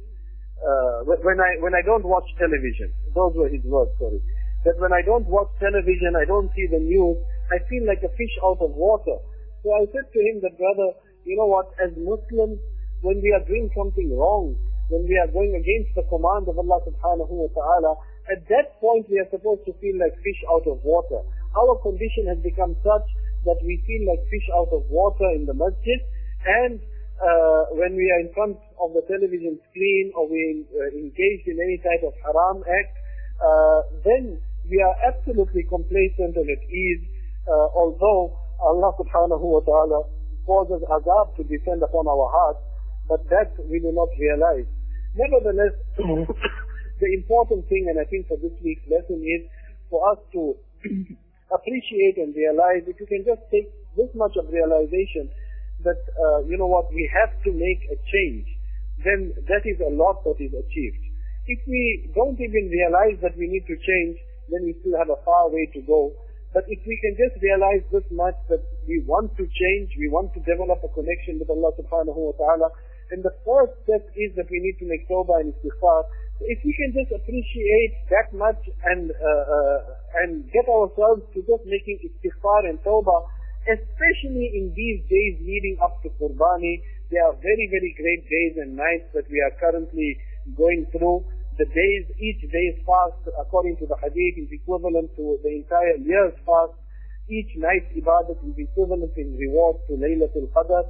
Uh, when I when I don't watch television, those were his words. Sorry, that when I don't watch television, I don't see the news, I feel like a fish out of water. So I said to him that, brother, you know what, as Muslims, when we are doing something wrong, when we are going against the command of Allah subhanahu wa ta'ala, at that point we are supposed to feel like fish out of water. Our condition has become such that we feel like fish out of water in the masjid and uh, when we are in front of the television screen or we uh, engaged in any type of haram act, uh, then we are absolutely complacent and at ease uh, although Allah subhanahu wa ta'ala causes azab to descend upon our hearts, but that we do not realize. Nevertheless, <coughs> the important thing, and I think for this week's lesson is for us to <coughs> appreciate and realize if you can just take this much of realization that, uh, you know what, we have to make a change, then that is a lot that is achieved. If we don't even realize that we need to change, then we still have a far way to go but if we can just realize this much that we want to change, we want to develop a connection with Allah subhanahu wa ta'ala, and the first step is that we need to make tawbah and istighfar. So if we can just appreciate that much and uh, uh, and get ourselves to just making istighfar and tawbah, especially in these days leading up to Qurbani, they are very, very great days and nights that we are currently going through the days, each day's fast, according to the hadith, is equivalent to the entire year's fast. Each night's ibadat is equivalent in reward to Laylatul Qadr.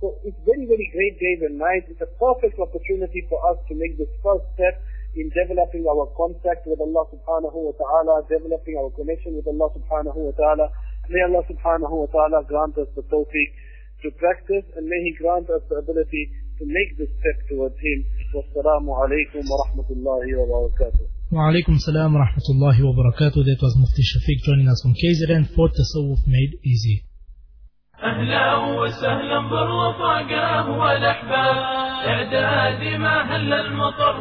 So it's very, very great days and nights. It's a perfect opportunity for us to make this first step in developing our contact with Allah subhanahu wa ta'ala, developing our connection with Allah subhanahu wa ta'ala. May Allah subhanahu wa ta'ala grant us the tawfiq to practice and may He grant us the ability to make this step towards Him. والسلام عليكم ورحمة الله وبركاته. وعليكم السلام ورحمة الله وبركاته. That was Mufti Shafiq joining us from KZN for Tasawwuf Made Easy. أهلاه وسهلا بالرفاق أهوى الأحباب إعدادي ما هل المطر